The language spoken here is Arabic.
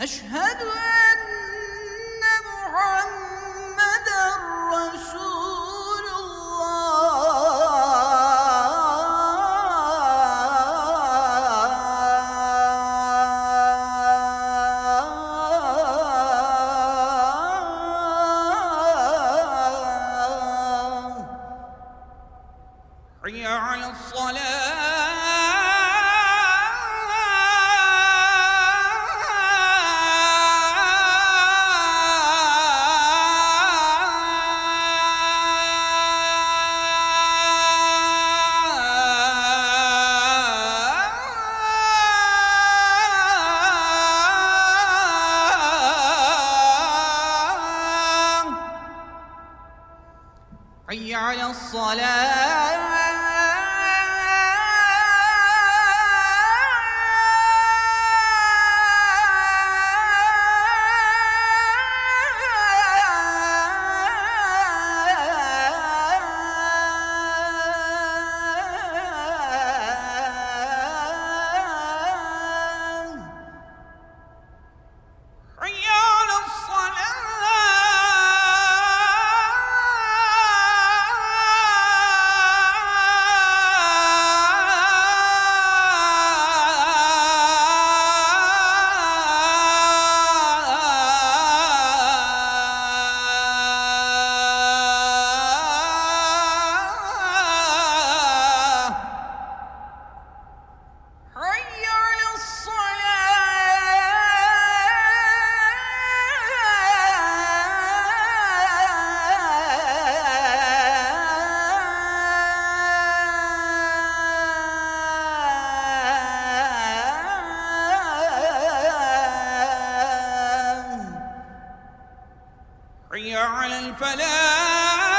أشهد على الصلاة حي على الفلاح.